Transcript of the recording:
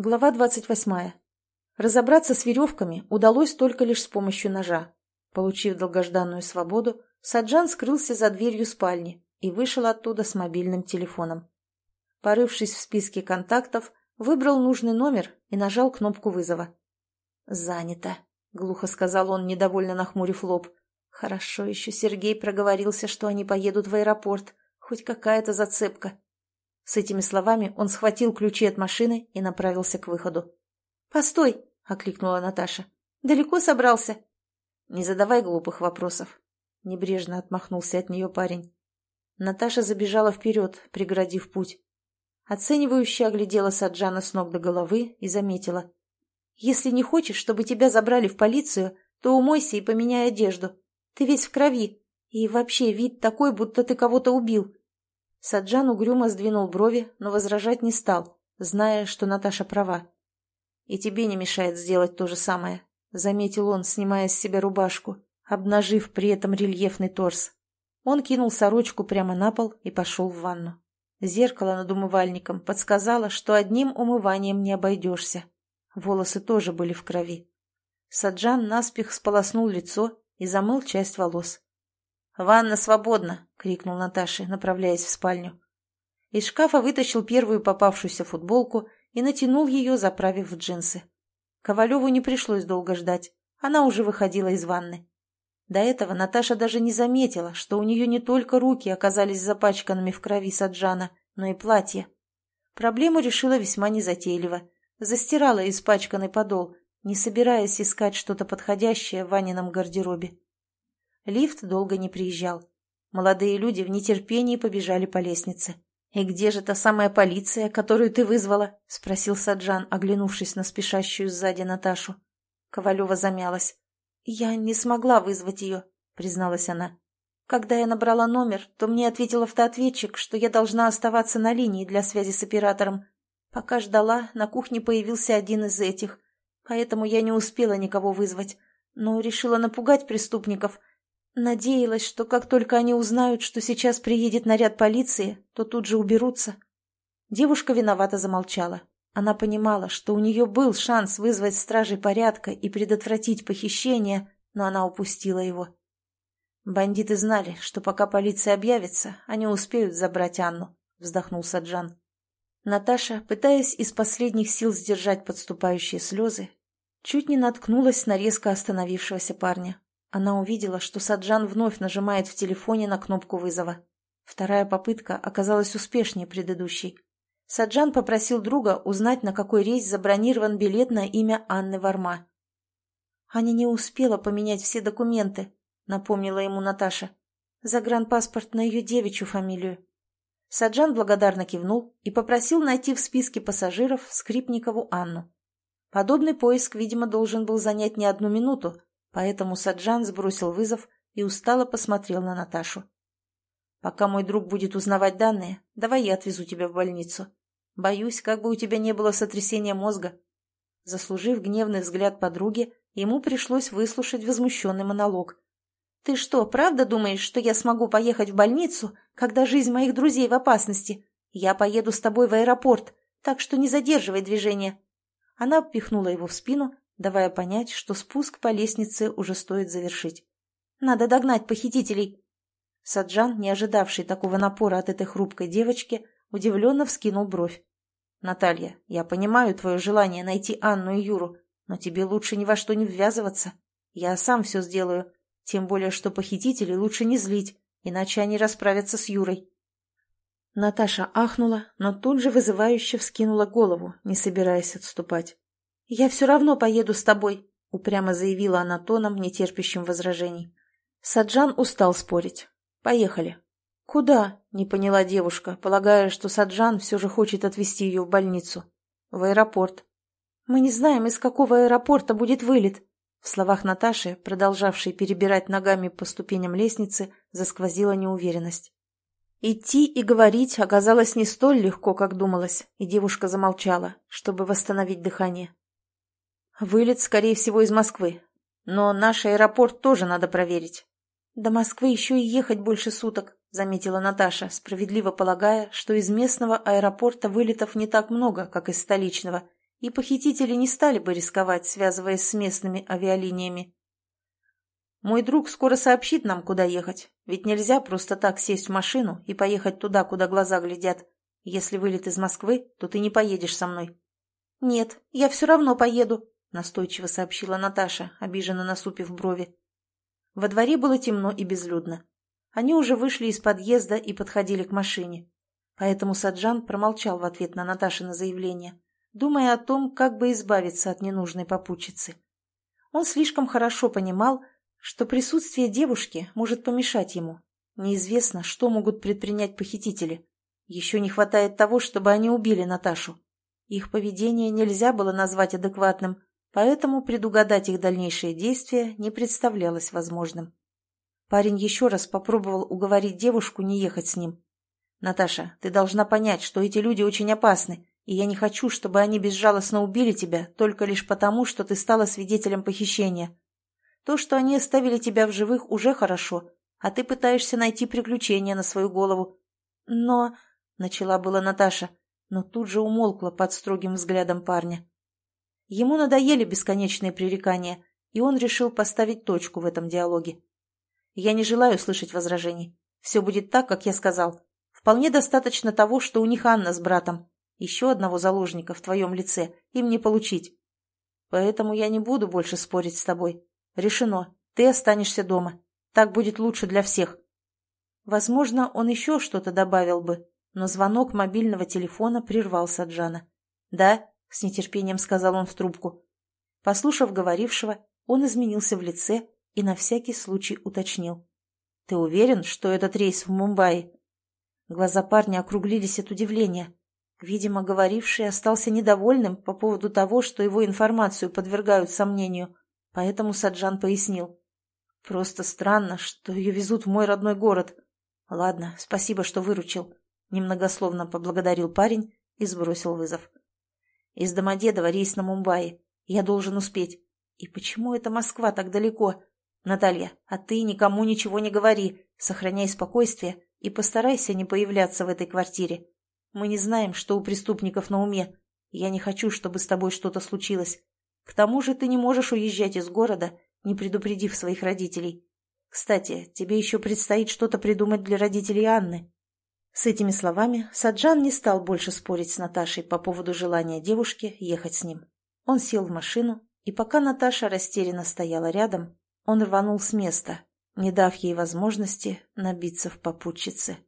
Глава 28. Разобраться с веревками удалось только лишь с помощью ножа. Получив долгожданную свободу, Саджан скрылся за дверью спальни и вышел оттуда с мобильным телефоном. Порывшись в списке контактов, выбрал нужный номер и нажал кнопку вызова. «Занято», — глухо сказал он, недовольно нахмурив лоб. «Хорошо еще Сергей проговорился, что они поедут в аэропорт. Хоть какая-то зацепка». С этими словами он схватил ключи от машины и направился к выходу. «Постой!» — окликнула Наташа. «Далеко собрался?» «Не задавай глупых вопросов», — небрежно отмахнулся от нее парень. Наташа забежала вперед, преградив путь. Оценивающе оглядела Саджана с ног до головы и заметила. «Если не хочешь, чтобы тебя забрали в полицию, то умойся и поменяй одежду. Ты весь в крови. И вообще вид такой, будто ты кого-то убил. Саджан угрюмо сдвинул брови, но возражать не стал, зная, что Наташа права. «И тебе не мешает сделать то же самое», — заметил он, снимая с себя рубашку, обнажив при этом рельефный торс. Он кинул сорочку прямо на пол и пошел в ванну. Зеркало над умывальником подсказало, что одним умыванием не обойдешься. Волосы тоже были в крови. Саджан наспех сполоснул лицо и замыл часть волос. «Ванна свободна!» — крикнул Наташе, направляясь в спальню. Из шкафа вытащил первую попавшуюся футболку и натянул ее, заправив в джинсы. Ковалеву не пришлось долго ждать. Она уже выходила из ванны. До этого Наташа даже не заметила, что у нее не только руки оказались запачканными в крови Саджана, но и платье. Проблему решила весьма незатейливо. Застирала испачканный подол, не собираясь искать что-то подходящее в Ванином гардеробе. Лифт долго не приезжал. Молодые люди в нетерпении побежали по лестнице. «И где же та самая полиция, которую ты вызвала?» — спросил Саджан, оглянувшись на спешащую сзади Наташу. Ковалева замялась. «Я не смогла вызвать ее», — призналась она. «Когда я набрала номер, то мне ответил автоответчик, что я должна оставаться на линии для связи с оператором. Пока ждала, на кухне появился один из этих, поэтому я не успела никого вызвать, но решила напугать преступников, Надеялась, что как только они узнают, что сейчас приедет наряд полиции, то тут же уберутся. Девушка виновато замолчала. Она понимала, что у нее был шанс вызвать стражей порядка и предотвратить похищение, но она упустила его. Бандиты знали, что пока полиция объявится, они успеют забрать Анну, вздохнул Саджан. Наташа, пытаясь из последних сил сдержать подступающие слезы, чуть не наткнулась на резко остановившегося парня. Она увидела, что Саджан вновь нажимает в телефоне на кнопку вызова. Вторая попытка оказалась успешнее предыдущей. Саджан попросил друга узнать, на какой рейс забронирован билет на имя Анны Варма. «Аня не успела поменять все документы», — напомнила ему Наташа. «Загранпаспорт на ее девичью фамилию». Саджан благодарно кивнул и попросил найти в списке пассажиров Скрипникову Анну. Подобный поиск, видимо, должен был занять не одну минуту, Поэтому Саджан сбросил вызов и устало посмотрел на Наташу. «Пока мой друг будет узнавать данные, давай я отвезу тебя в больницу. Боюсь, как бы у тебя не было сотрясения мозга». Заслужив гневный взгляд подруги, ему пришлось выслушать возмущенный монолог. «Ты что, правда думаешь, что я смогу поехать в больницу, когда жизнь моих друзей в опасности? Я поеду с тобой в аэропорт, так что не задерживай движение». Она пихнула его в спину давая понять, что спуск по лестнице уже стоит завершить. «Надо догнать похитителей!» Саджан, не ожидавший такого напора от этой хрупкой девочки, удивленно вскинул бровь. «Наталья, я понимаю твое желание найти Анну и Юру, но тебе лучше ни во что не ввязываться. Я сам все сделаю, тем более, что похитителей лучше не злить, иначе они расправятся с Юрой». Наташа ахнула, но тут же вызывающе вскинула голову, не собираясь отступать. «Я все равно поеду с тобой», — упрямо заявила она тоном, нетерпящим возражений. Саджан устал спорить. «Поехали». «Куда?» — не поняла девушка, полагая, что Саджан все же хочет отвезти ее в больницу. «В аэропорт». «Мы не знаем, из какого аэропорта будет вылет». В словах Наташи, продолжавшей перебирать ногами по ступеням лестницы, засквозила неуверенность. Идти и говорить оказалось не столь легко, как думалось, и девушка замолчала, чтобы восстановить дыхание. Вылет, скорее всего, из Москвы. Но наш аэропорт тоже надо проверить. До Москвы еще и ехать больше суток, заметила Наташа, справедливо полагая, что из местного аэропорта вылетов не так много, как из столичного, и похитители не стали бы рисковать, связываясь с местными авиалиниями. Мой друг скоро сообщит нам, куда ехать, ведь нельзя просто так сесть в машину и поехать туда, куда глаза глядят. Если вылет из Москвы, то ты не поедешь со мной. — Нет, я все равно поеду, — настойчиво сообщила Наташа, обиженно насупив брови. Во дворе было темно и безлюдно. Они уже вышли из подъезда и подходили к машине. Поэтому Саджан промолчал в ответ на Наташино заявление, думая о том, как бы избавиться от ненужной попутчицы. Он слишком хорошо понимал, что присутствие девушки может помешать ему. Неизвестно, что могут предпринять похитители. Еще не хватает того, чтобы они убили Наташу. Их поведение нельзя было назвать адекватным, поэтому предугадать их дальнейшие действия не представлялось возможным. Парень еще раз попробовал уговорить девушку не ехать с ним. «Наташа, ты должна понять, что эти люди очень опасны, и я не хочу, чтобы они безжалостно убили тебя только лишь потому, что ты стала свидетелем похищения. То, что они оставили тебя в живых, уже хорошо, а ты пытаешься найти приключения на свою голову. Но...» — начала была Наташа, но тут же умолкла под строгим взглядом парня. Ему надоели бесконечные пререкания, и он решил поставить точку в этом диалоге. «Я не желаю слышать возражений. Все будет так, как я сказал. Вполне достаточно того, что у них Анна с братом. Еще одного заложника в твоем лице им не получить. Поэтому я не буду больше спорить с тобой. Решено. Ты останешься дома. Так будет лучше для всех. Возможно, он еще что-то добавил бы, но звонок мобильного телефона прервал Саджана. «Да?» — с нетерпением сказал он в трубку. Послушав говорившего, он изменился в лице и на всякий случай уточнил. «Ты уверен, что этот рейс в Мумбаи?» Глаза парня округлились от удивления. Видимо, говоривший остался недовольным по поводу того, что его информацию подвергают сомнению. Поэтому Саджан пояснил. «Просто странно, что ее везут в мой родной город. Ладно, спасибо, что выручил». Немногословно поблагодарил парень и сбросил вызов. «Из Домодедова рейс на Мумбаи. Я должен успеть. И почему это Москва так далеко? Наталья, а ты никому ничего не говори. Сохраняй спокойствие и постарайся не появляться в этой квартире. Мы не знаем, что у преступников на уме. Я не хочу, чтобы с тобой что-то случилось. К тому же ты не можешь уезжать из города, не предупредив своих родителей. Кстати, тебе еще предстоит что-то придумать для родителей Анны». С этими словами Саджан не стал больше спорить с Наташей по поводу желания девушки ехать с ним. Он сел в машину, и пока Наташа растерянно стояла рядом, он рванул с места, не дав ей возможности набиться в попутчице.